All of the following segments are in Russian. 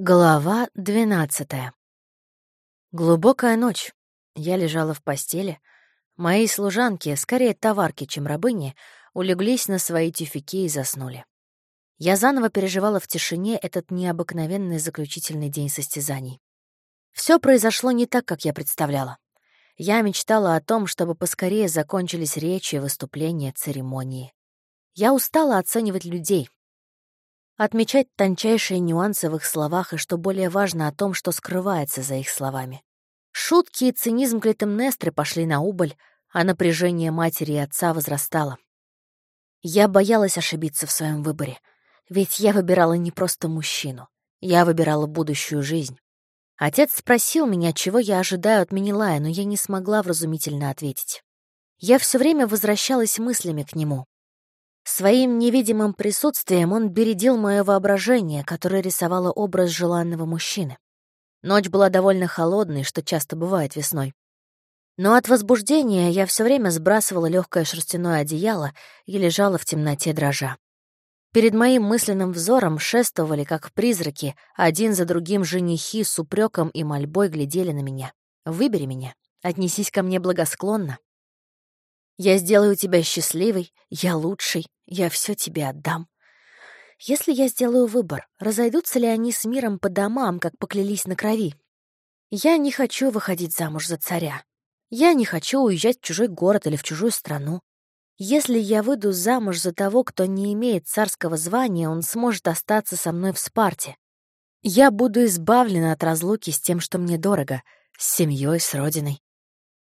Глава двенадцатая. Глубокая ночь. Я лежала в постели. Мои служанки, скорее товарки, чем рабыни, улеглись на свои тюфяки и заснули. Я заново переживала в тишине этот необыкновенный заключительный день состязаний. Все произошло не так, как я представляла. Я мечтала о том, чтобы поскорее закончились речи, выступления, церемонии. Я устала оценивать людей, отмечать тончайшие нюансы в их словах и, что более важно, о том, что скрывается за их словами. Шутки и цинизм Клитемнестры пошли на убыль, а напряжение матери и отца возрастало. Я боялась ошибиться в своем выборе, ведь я выбирала не просто мужчину, я выбирала будущую жизнь. Отец спросил меня, чего я ожидаю от Минилая, но я не смогла вразумительно ответить. Я все время возвращалась мыслями к нему, Своим невидимым присутствием он бередил мое воображение, которое рисовало образ желанного мужчины. Ночь была довольно холодной, что часто бывает весной. Но от возбуждения я все время сбрасывала легкое шерстяное одеяло и лежала в темноте дрожа. Перед моим мысленным взором шествовали, как призраки, один за другим женихи с упреком и мольбой глядели на меня. «Выбери меня, отнесись ко мне благосклонно. Я сделаю тебя счастливой, я лучший, я все тебе отдам. Если я сделаю выбор, разойдутся ли они с миром по домам, как поклялись на крови? Я не хочу выходить замуж за царя. Я не хочу уезжать в чужой город или в чужую страну. Если я выйду замуж за того, кто не имеет царского звания, он сможет остаться со мной в Спарте. Я буду избавлена от разлуки с тем, что мне дорого, с семьей, с родиной.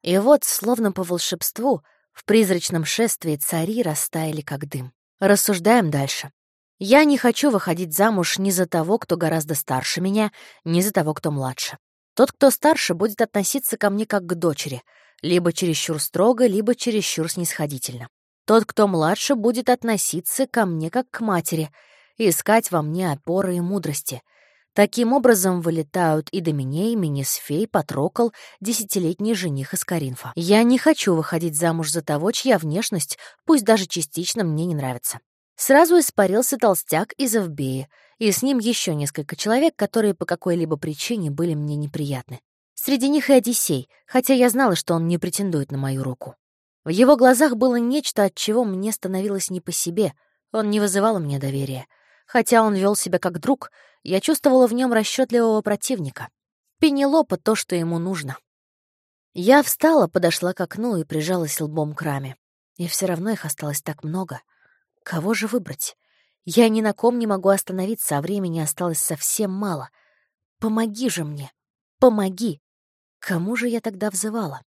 И вот, словно по волшебству, в призрачном шествии цари растаяли как дым. Рассуждаем дальше. Я не хочу выходить замуж ни за того, кто гораздо старше меня, ни за того, кто младше. Тот, кто старше, будет относиться ко мне как к дочери, либо чересчур строго, либо чересчур снисходительно. Тот, кто младше, будет относиться ко мне как к матери искать во мне опоры и мудрости — Таким образом вылетают и Доминей, Минисфей, Патрокол, десятилетний жених из Каринфа. Я не хочу выходить замуж за того, чья внешность, пусть даже частично, мне не нравится. Сразу испарился толстяк из Авбеи, и с ним еще несколько человек, которые по какой-либо причине были мне неприятны. Среди них и Одиссей, хотя я знала, что он не претендует на мою руку. В его глазах было нечто, от чего мне становилось не по себе, он не вызывал мне доверия. Хотя он вел себя как друг, я чувствовала в нем расчетливого противника. Пенелопа — то, что ему нужно. Я встала, подошла к окну и прижалась лбом к раме. И все равно их осталось так много. Кого же выбрать? Я ни на ком не могу остановиться, а времени осталось совсем мало. Помоги же мне! Помоги! Кому же я тогда взывала?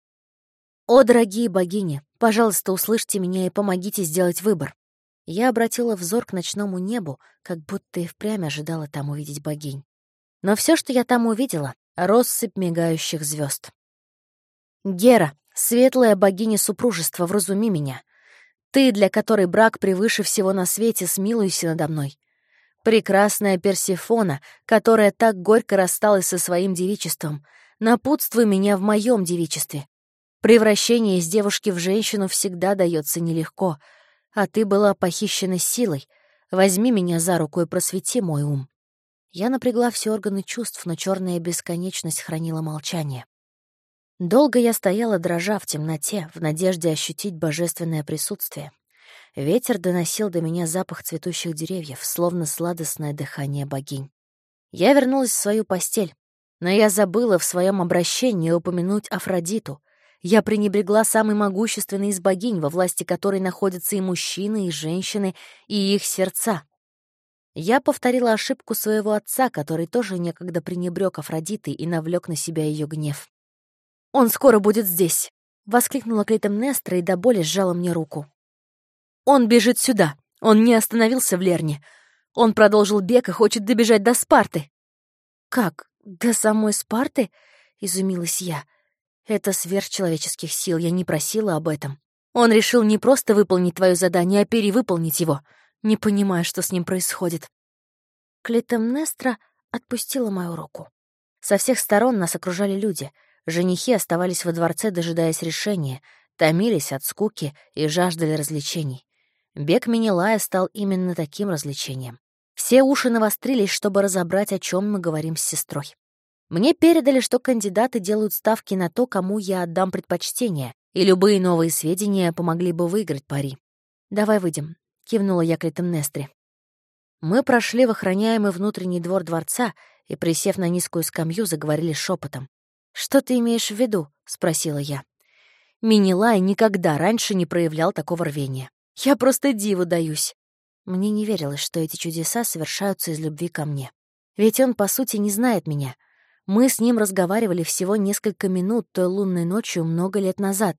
О, дорогие богини, пожалуйста, услышьте меня и помогите сделать выбор. Я обратила взор к ночному небу, как будто и впрямь ожидала там увидеть богинь. Но все, что я там увидела — россыпь мигающих звезд. «Гера, светлая богиня супружества, вразуми меня. Ты, для которой брак превыше всего на свете, смилуйся надо мной. Прекрасная Персифона, которая так горько рассталась со своим девичеством, напутствуй меня в моем девичестве. Превращение из девушки в женщину всегда дается нелегко — а ты была похищена силой. Возьми меня за руку и просвети мой ум». Я напрягла все органы чувств, но черная бесконечность хранила молчание. Долго я стояла, дрожа в темноте, в надежде ощутить божественное присутствие. Ветер доносил до меня запах цветущих деревьев, словно сладостное дыхание богинь. Я вернулась в свою постель, но я забыла в своем обращении упомянуть Афродиту, я пренебрегла самой могущественной из богинь, во власти которой находятся и мужчины, и женщины, и их сердца. Я повторила ошибку своего отца, который тоже некогда пренебрег Афродитой и навлек на себя ее гнев. «Он скоро будет здесь!» — воскликнула Клитемнестра и до боли сжала мне руку. «Он бежит сюда! Он не остановился в Лерне! Он продолжил бег и хочет добежать до Спарты!» «Как? До самой Спарты?» — изумилась я. Это сверхчеловеческих сил, я не просила об этом. Он решил не просто выполнить твое задание, а перевыполнить его. Не понимая, что с ним происходит. Клитемнестра отпустила мою руку. Со всех сторон нас окружали люди. Женихи оставались во дворце, дожидаясь решения, томились от скуки и жаждали развлечений. Бег Минилая стал именно таким развлечением. Все уши навострились, чтобы разобрать, о чем мы говорим с сестрой. Мне передали, что кандидаты делают ставки на то, кому я отдам предпочтение, и любые новые сведения помогли бы выиграть пари. «Давай выйдем», — кивнула я Клитемнестре. Мы прошли в охраняемый внутренний двор дворца и, присев на низкую скамью, заговорили шепотом. «Что ты имеешь в виду?» — спросила я. Минилай никогда раньше не проявлял такого рвения. Я просто диву даюсь. Мне не верилось, что эти чудеса совершаются из любви ко мне. Ведь он, по сути, не знает меня. Мы с ним разговаривали всего несколько минут той лунной ночью много лет назад.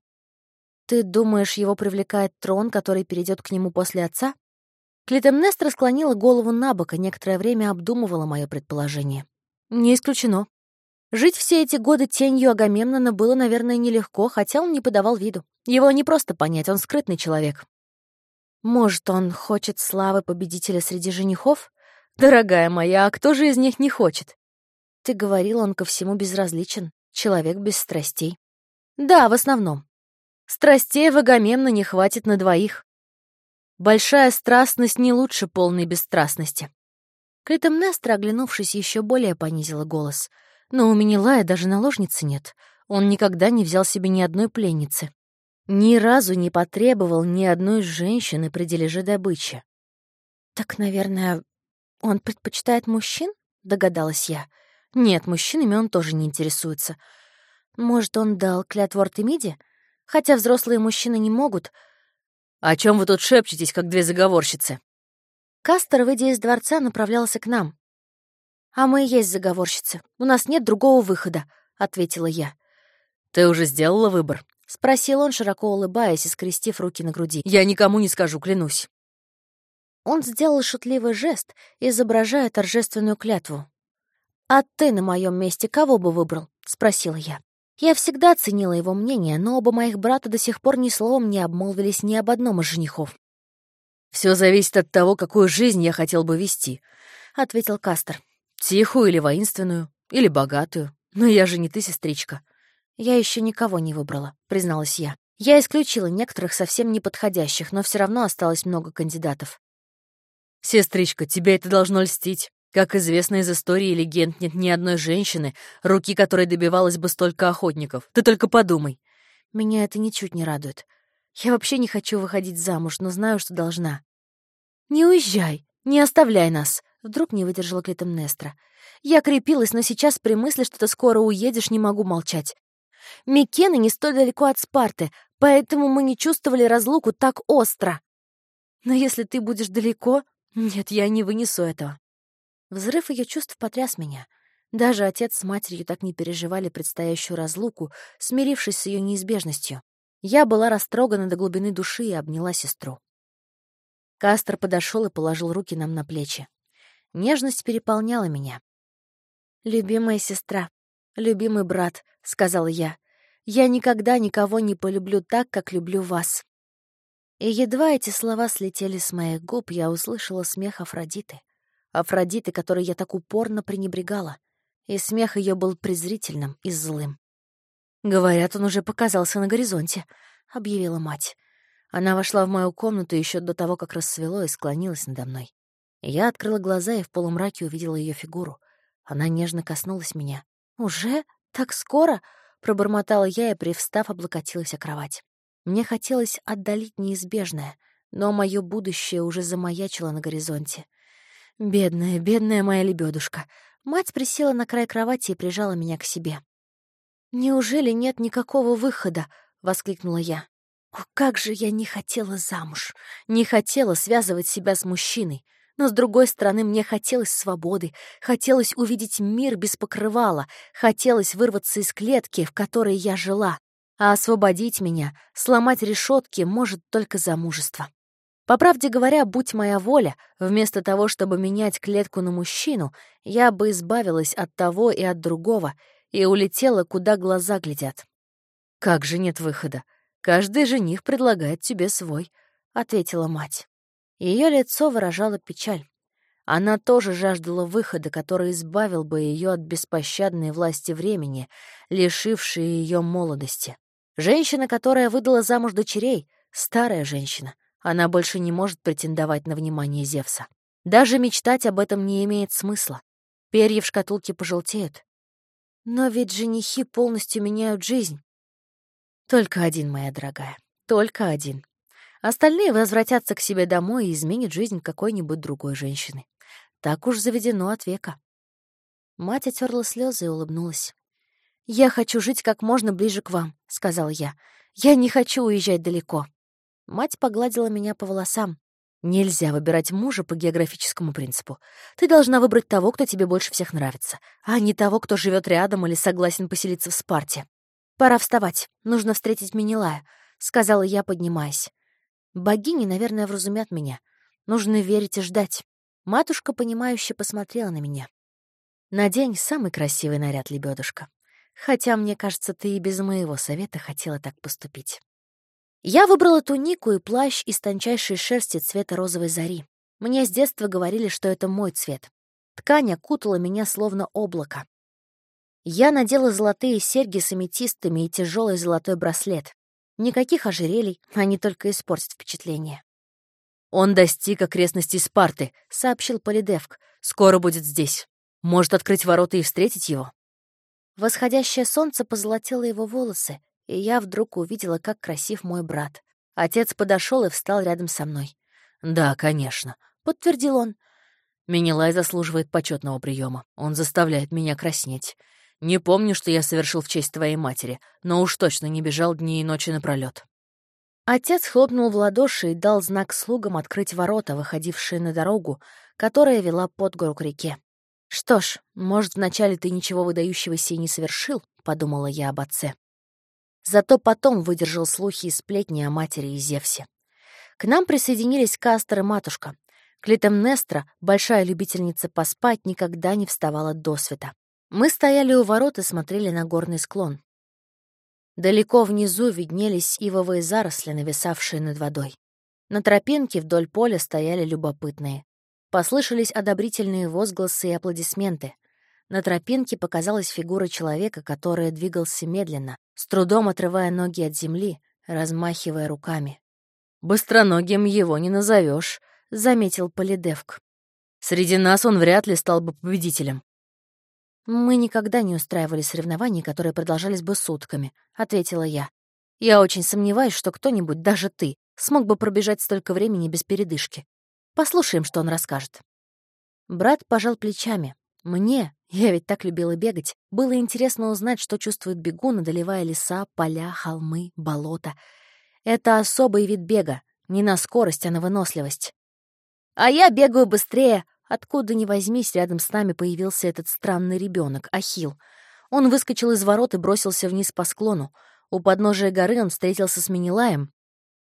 Ты думаешь, его привлекает трон, который перейдет к нему после отца? Клитемнестра склонила голову на бок и некоторое время обдумывала мое предположение. Не исключено. Жить все эти годы тенью Агамемнона было, наверное, нелегко, хотя он не подавал виду. Его не просто понять, он скрытный человек. Может, он хочет славы победителя среди женихов? Дорогая моя, а кто же из них не хочет? Ты говорил, он ко всему безразличен, человек без страстей. Да, в основном. Страстей в Агамемноне хватит на двоих. Большая страстность не лучше полной бесстрастности. Клитемнестра, оглянувшись, еще более понизила голос. Но у Менелая даже наложницы нет. Он никогда не взял себе ни одной пленницы. Ни разу не потребовал ни одной женщины при дележе добычи. «Так, наверное, он предпочитает мужчин?» — догадалась я. «Нет, мужчинами он тоже не интересуется. Может, он дал клятву Артемиде? Хотя взрослые мужчины не могут, «О чем вы тут шепчетесь, как две заговорщицы?» Кастер, выйдя из дворца, направлялся к нам. «А мы и есть заговорщицы. У нас нет другого выхода», — ответила я. «Ты уже сделала выбор?» — спросил он, широко улыбаясь и скрестив руки на груди. «Я никому не скажу, клянусь». Он сделал шутливый жест, изображая торжественную клятву. «А ты на моем месте кого бы выбрал?» — спросила я. Я всегда ценила его мнение, но оба моих брата до сих пор ни словом не обмолвились ни об одном из женихов. Все зависит от того, какую жизнь я хотел бы вести», — ответил Кастер. «Тихую или воинственную, или богатую. Но я же не ты, сестричка». «Я еще никого не выбрала», — призналась я. Я исключила некоторых совсем неподходящих, но все равно осталось много кандидатов. «Сестричка, тебе это должно льстить. Как известно из истории и легенд, нет ни одной женщины, руки которой добивалась бы столько охотников. Ты только подумай. Меня это ничуть не радует. Я вообще не хочу выходить замуж, но знаю, что должна. Не уезжай, не оставляй нас. Вдруг не выдержала Клитемнестра. Я крепилась, но сейчас при мысли, что ты скоро уедешь, не могу молчать. Микены не столь далеко от Спарты, поэтому мы не чувствовали разлуку так остро. Но если ты будешь далеко... Нет, я не вынесу этого. Взрыв ее чувств потряс меня. Даже отец с матерью так не переживали предстоящую разлуку, смирившись с ее неизбежностью. Я была растрогана до глубины души и обняла сестру. Кастер подошел и положил руки нам на плечи. Нежность переполняла меня. «Любимая сестра, любимый брат», — сказала я, — «я никогда никого не полюблю так, как люблю вас». И едва эти слова слетели с моих губ, я услышала смех Афродиты. Афродиты, которой я так упорно пренебрегала, и смех ее был презрительным и злым. «Говорят, он уже показался на горизонте», — объявила мать. Она вошла в мою комнату еще до того, как рассвело, и склонилась надо мной. Я открыла глаза и в полумраке увидела ее фигуру. Она нежно коснулась меня. «Уже? Так скоро?» — пробормотала я и, привстав, облокотилась о кровать. Мне хотелось отдалить неизбежное, но мое будущее уже замаячило на горизонте. Бедная, бедная моя лебедушка. Мать присела на край кровати и прижала меня к себе. «Неужели нет никакого выхода?» — воскликнула я. «О, как же я не хотела замуж! Не хотела связывать себя с мужчиной!» Но, с другой стороны, мне хотелось свободы, хотелось увидеть мир без покрывала, хотелось вырваться из клетки, в которой я жила. А освободить меня, сломать решетки может только замужество. По правде говоря, будь моя воля, вместо того, чтобы менять клетку на мужчину, я бы избавилась от того и от другого и улетела, куда глаза глядят. «Как же нет выхода? Каждый жених предлагает тебе свой», — ответила мать. Ее лицо выражало печаль. Она тоже жаждала выхода, который избавил бы ее от беспощадной власти времени, лишившей ее молодости. Женщина, которая выдала замуж дочерей, старая женщина, она больше не может претендовать на внимание Зевса. Даже мечтать об этом не имеет смысла. Перья в шкатулке пожелтеют. Но ведь женихи полностью меняют жизнь. Только один, моя дорогая, только один. Остальные возвратятся к себе домой и изменят жизнь какой-нибудь другой женщины. Так уж заведено от века. Мать отерла слезы и улыбнулась. «Я хочу жить как можно ближе к вам», — сказал я. «Я не хочу уезжать далеко». Мать погладила меня по волосам. «Нельзя выбирать мужа по географическому принципу. Ты должна выбрать того, кто тебе больше всех нравится, а не того, кто живет рядом или согласен поселиться в Спарте. Пора вставать, нужно встретить Минилая», — сказала я, поднимаясь. «Богини, наверное, вразумят меня. Нужно верить и ждать». Матушка, понимающе посмотрела на меня. «Надень самый красивый наряд, лебедушка. Хотя, мне кажется, ты и без моего совета хотела так поступить». Я выбрала тунику и плащ из тончайшей шерсти цвета розовой зари. Мне с детства говорили, что это мой цвет. Ткань окутала меня словно облако. Я надела золотые серьги с аметистами и тяжелый золотой браслет. Никаких ожерелий, они только испортят впечатление. «Он достиг окрестностей Спарты», — сообщил Полидевк. «Скоро будет здесь». Может открыть ворота и встретить его? Восходящее солнце позолотило его волосы, и я вдруг увидела, как красив мой брат. Отец подошел и встал рядом со мной. «Да, конечно», — подтвердил он. «Минилай заслуживает почетного приема. Он заставляет меня краснеть. Не помню, что я совершил в честь твоей матери, но уж точно не бежал дни и ночи напролёт». Отец хлопнул в ладоши и дал знак слугам открыть ворота, выходившие на дорогу, которая вела под гору к реке. «Что ж, может, вначале ты ничего выдающегося и не совершил», — подумала я об отце. Зато потом выдержал слухи и сплетни о матери и Зевсе. К нам присоединились Кастер и матушка. Клитемнестра, большая любительница поспать, никогда не вставала до света. Мы стояли у ворот и смотрели на горный склон. Далеко внизу виднелись ивовые заросли, нависавшие над водой. На тропинке вдоль поля стояли любопытные. Послышались одобрительные возгласы и аплодисменты. На тропинке показалась фигура человека, который двигался медленно, с трудом отрывая ноги от земли, размахивая руками. «Быстроногим его не назовешь, заметил Полидевк. «Среди нас он вряд ли стал бы победителем». «Мы никогда не устраивали соревнований, которые продолжались бы сутками», — ответила я. «Я очень сомневаюсь, что кто-нибудь, даже ты, смог бы пробежать столько времени без передышки. Послушаем, что он расскажет». Брат пожал плечами. Мне, я ведь так любила бегать, было интересно узнать, что чувствует бегун, одолевая леса, поля, холмы, болота. Это особый вид бега, не на скорость, а на выносливость. «А я бегаю быстрее!» Откуда ни возьмись, рядом с нами появился этот странный ребенок, Ахил. Он выскочил из ворот и бросился вниз по склону. У подножия горы он встретился с Минилаем,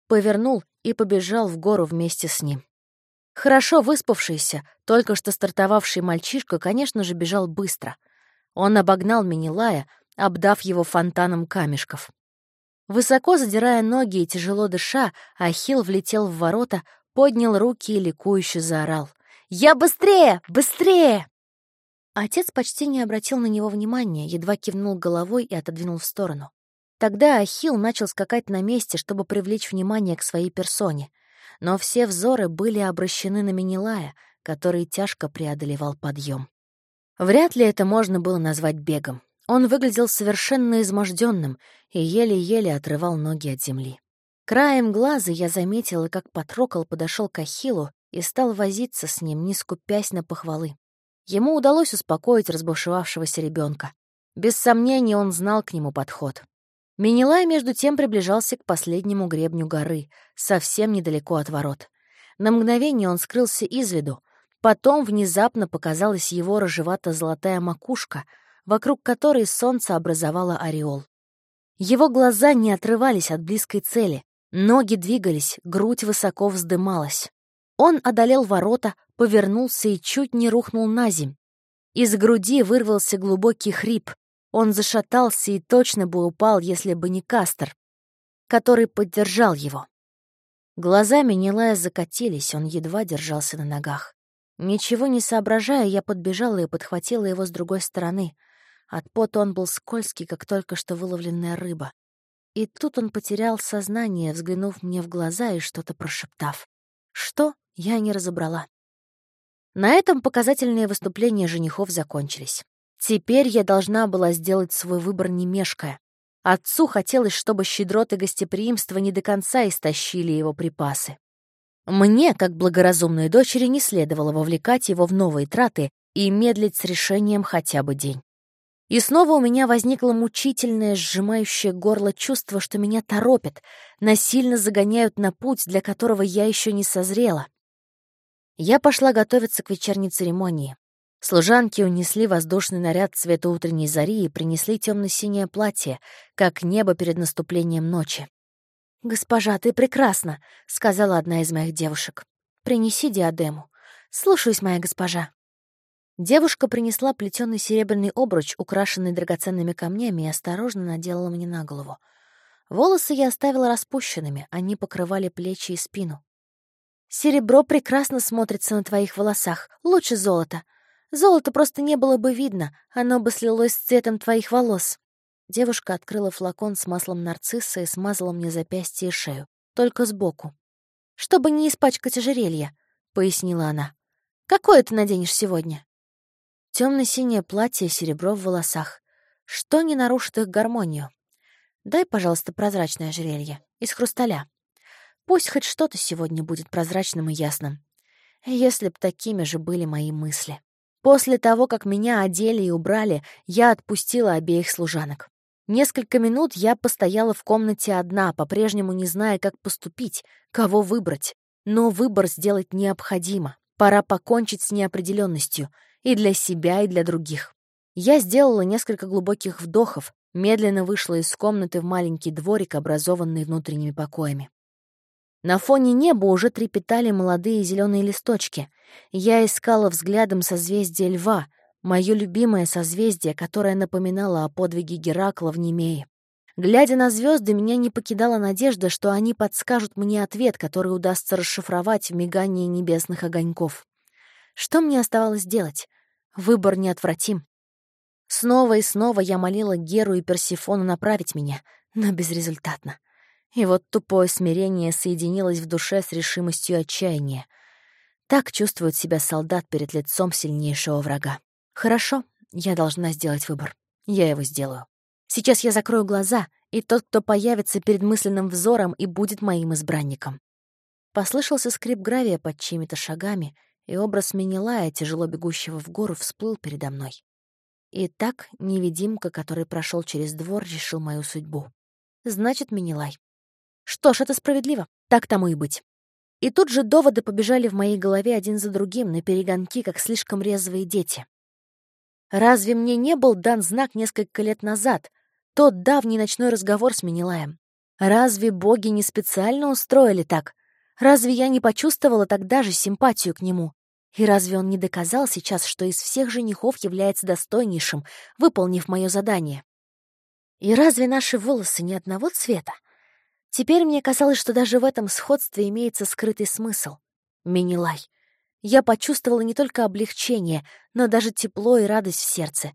повернул и побежал в гору вместе с ним. Хорошо выспавшийся, только что стартовавший мальчишка, конечно же, бежал быстро. Он обогнал Минилая, обдав его фонтаном камешков. Высоко задирая ноги и тяжело дыша, Ахилл влетел в ворота, поднял руки и ликующе заорал. «Я быстрее! Быстрее!» Отец почти не обратил на него внимания, едва кивнул головой и отодвинул в сторону. Тогда Ахилл начал скакать на месте, чтобы привлечь внимание к своей персоне но все взоры были обращены на Минилая, который тяжко преодолевал подъем. Вряд ли это можно было назвать бегом. Он выглядел совершенно изможденным и еле-еле отрывал ноги от земли. Краем глаза я заметила, как Патрокол подошел к Ахиллу и стал возиться с ним, не скупясь на похвалы. Ему удалось успокоить разбушевавшегося ребенка. Без сомнения, он знал к нему подход. Минилай, между тем, приближался к последнему гребню горы, совсем недалеко от ворот. На мгновение он скрылся из виду. Потом внезапно показалась его рыжевато-золотая макушка, вокруг которой солнце образовало ореол. Его глаза не отрывались от близкой цели, ноги двигались, грудь высоко вздымалась. Он одолел ворота, повернулся и чуть не рухнул на земь. Из груди вырвался глубокий хрип, он зашатался и точно бы упал, если бы не Кастер, который поддержал его. Глазами Нилая закатились, он едва держался на ногах. Ничего не соображая, я подбежала и подхватила его с другой стороны. От пота он был скользкий, как только что выловленная рыба. И тут он потерял сознание, взглянув мне в глаза и что-то прошептав. Что? Я не разобрала. На этом показательные выступления женихов закончились. Теперь я должна была сделать свой выбор не мешкая. Отцу хотелось, чтобы щедроты гостеприимства не до конца истощили его припасы. Мне, как благоразумной дочери, не следовало вовлекать его в новые траты и медлить с решением хотя бы день. И снова у меня возникло мучительное, сжимающее горло чувство, что меня торопят, насильно загоняют на путь, для которого я еще не созрела. Я пошла готовиться к вечерней церемонии. Служанки унесли воздушный наряд цвета утренней зари и принесли темно-синее платье, как небо перед наступлением ночи. «Госпожа, ты прекрасна», — сказала одна из моих девушек. «Принеси диадему». «Слушаюсь, моя госпожа». Девушка принесла плетеный серебряный обруч, украшенный драгоценными камнями, и осторожно наделала мне на голову. Волосы я оставила распущенными, они покрывали плечи и спину. «Серебро прекрасно смотрится на твоих волосах, лучше золота. Золото просто не было бы видно, оно бы слилось с цветом твоих волос». Девушка открыла флакон с маслом нарцисса и смазала мне запястье и шею, только сбоку. «Чтобы не испачкать ожерелье», — пояснила она. «Какое ты наденешь сегодня?» Темно-синее платье, серебро в волосах. Что не нарушит их гармонию? Дай, пожалуйста, прозрачное ожерелье. Из хрусталя. Пусть хоть что-то сегодня будет прозрачным и ясным. Если б такими же были мои мысли. После того, как меня одели и убрали, я отпустила обеих служанок. Несколько минут я постояла в комнате одна, по-прежнему не зная, как поступить, кого выбрать. Но выбор сделать необходимо. Пора покончить с неопределенностью — и для себя, и для других. Я сделала несколько глубоких вдохов, медленно вышла из комнаты в маленький дворик, образованный внутренними покоями. На фоне неба уже трепетали молодые зеленые листочки. Я искала взглядом созвездие льва, мое любимое созвездие, которое напоминало о подвиге Геракла в Немее. Глядя на звезды, меня не покидала надежда, что они подскажут мне ответ, который удастся расшифровать в мигании небесных огоньков. Что мне оставалось делать? Выбор неотвратим. Снова и снова я молила Геру и Персифону направить меня, но безрезультатно. И вот тупое смирение соединилось в душе с решимостью отчаяния. Так чувствует себя солдат перед лицом сильнейшего врага. Хорошо, я должна сделать выбор. Я его сделаю. Сейчас я закрою глаза, и тот, кто появится перед мысленным взором и будет моим избранником. Послышался скрип гравия под чьими-то шагами — и образ Менелая, тяжело бегущего в гору, всплыл передо мной. И так невидимка, который прошел через двор, решил мою судьбу. Значит, Менелай. Что ж, это справедливо. Так тому и быть. И тут же доводы побежали в моей голове один за другим, на перегонки, как слишком резвые дети. Разве мне не был дан знак несколько лет назад, тот давний ночной разговор с Менелаем? Разве боги не специально устроили так? Разве я не почувствовала тогда же симпатию к нему? И разве он не доказал сейчас, что из всех женихов является достойнейшим, выполнив мое задание? И разве наши волосы не одного цвета? Теперь мне казалось, что даже в этом сходстве имеется скрытый смысл. Минилай. Я почувствовала не только облегчение, но даже тепло и радость в сердце.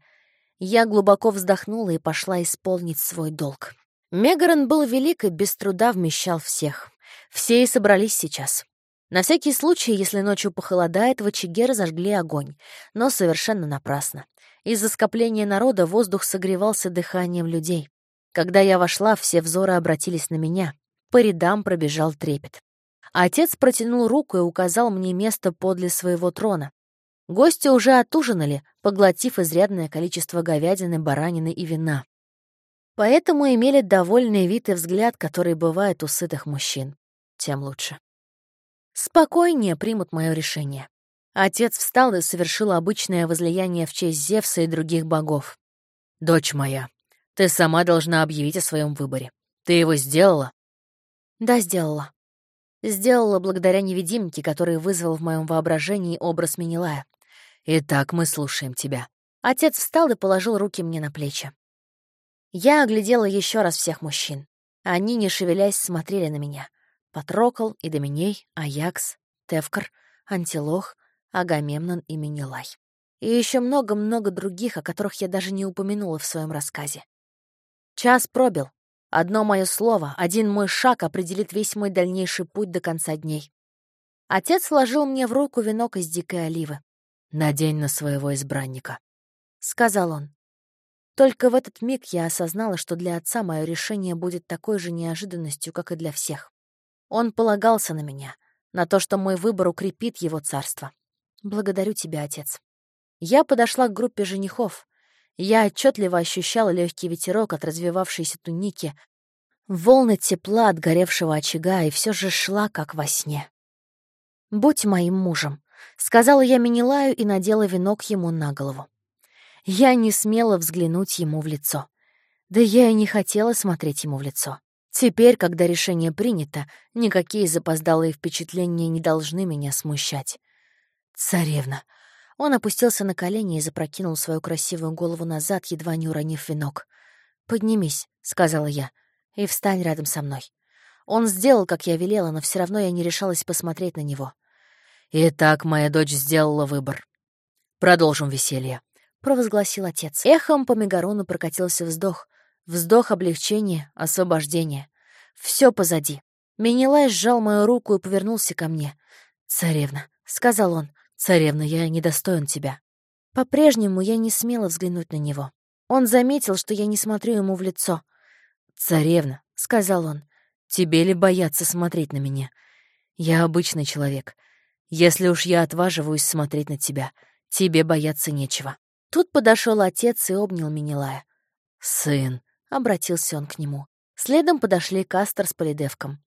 Я глубоко вздохнула и пошла исполнить свой долг. Мегарон был велик и без труда вмещал всех. Все и собрались сейчас. На всякий случай, если ночью похолодает, в очаге разожгли огонь, но совершенно напрасно. Из-за скопления народа воздух согревался дыханием людей. Когда я вошла, все взоры обратились на меня. По рядам пробежал трепет. Отец протянул руку и указал мне место подле своего трона. Гости уже отужинали, поглотив изрядное количество говядины, баранины и вина. Поэтому имели довольный вид и взгляд, который бывает у сытых мужчин. Тем лучше спокойнее примут мое решение. Отец встал и совершил обычное возлияние в честь Зевса и других богов. «Дочь моя, ты сама должна объявить о своем выборе. Ты его сделала?» «Да, сделала. Сделала благодаря невидимке, который вызвал в моем воображении образ Минилая. Итак, мы слушаем тебя». Отец встал и положил руки мне на плечи. Я оглядела еще раз всех мужчин. Они, не шевелясь, смотрели на меня. Патрокол и Доминей, Аякс, Тевкар, Антилох, Агамемнон и Менелай. И еще много-много других, о которых я даже не упомянула в своем рассказе. Час пробил. Одно мое слово, один мой шаг определит весь мой дальнейший путь до конца дней. Отец вложил мне в руку венок из дикой оливы. «Надень на своего избранника», — сказал он. Только в этот миг я осознала, что для отца мое решение будет такой же неожиданностью, как и для всех. Он полагался на меня, на то, что мой выбор укрепит его царство. Благодарю тебя, отец. Я подошла к группе женихов. Я отчетливо ощущала легкий ветерок от развивавшейся туники, волны тепла от горевшего очага и все же шла, как во сне. «Будь моим мужем», — сказала я Минилаю и надела венок ему на голову. Я не смела взглянуть ему в лицо. Да я и не хотела смотреть ему в лицо. Теперь, когда решение принято, никакие запоздалые впечатления не должны меня смущать. «Царевна!» Он опустился на колени и запрокинул свою красивую голову назад, едва не уронив венок. «Поднимись», — сказала я, — «и встань рядом со мной». Он сделал, как я велела, но все равно я не решалась посмотреть на него. «Итак, моя дочь сделала выбор. Продолжим веселье», — провозгласил отец. Эхом по Мегарону прокатился вздох. Вздох облегчения, освобождения. Все позади. Менелай сжал мою руку и повернулся ко мне. «Царевна», — сказал он, — «царевна, я недостоин тебя». По-прежнему я не смела взглянуть на него. Он заметил, что я не смотрю ему в лицо. «Царевна», — сказал он, — «тебе ли бояться смотреть на меня? Я обычный человек. Если уж я отваживаюсь смотреть на тебя, тебе бояться нечего». Тут подошел отец и обнял Минилая. «Сын», — обратился он к нему. Следом подошли Кастер с Полидевком.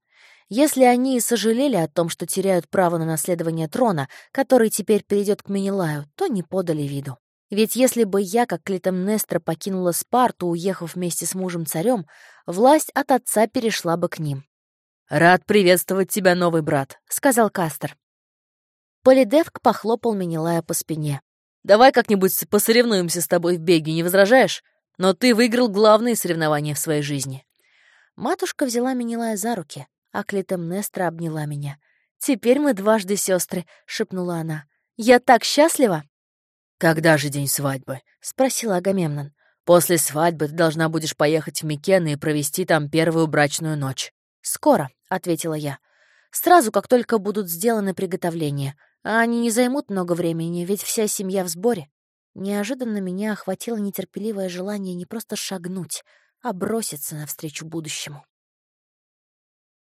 Если они и сожалели о том, что теряют право на наследование трона, который теперь перейдет к Менелаю, то не подали виду. Ведь если бы я, как Клитемнестра, покинула Спарту, уехав вместе с мужем-царем, власть от отца перешла бы к ним. «Рад приветствовать тебя, новый брат», — сказал Кастер. Полидевк похлопал Менелая по спине. «Давай как-нибудь посоревнуемся с тобой в беге, не возражаешь?» Но ты выиграл главные соревнования в своей жизни. Матушка взяла Менелая за руки, а Клитемнестра обняла меня. «Теперь мы дважды сестры, шепнула она. «Я так счастлива!» «Когда же день свадьбы?» — спросила Агамемнон. «После свадьбы ты должна будешь поехать в Микены и провести там первую брачную ночь». «Скоро», — ответила я. «Сразу, как только будут сделаны приготовления. А они не займут много времени, ведь вся семья в сборе». Неожиданно меня охватило нетерпеливое желание не просто шагнуть, а броситься навстречу будущему.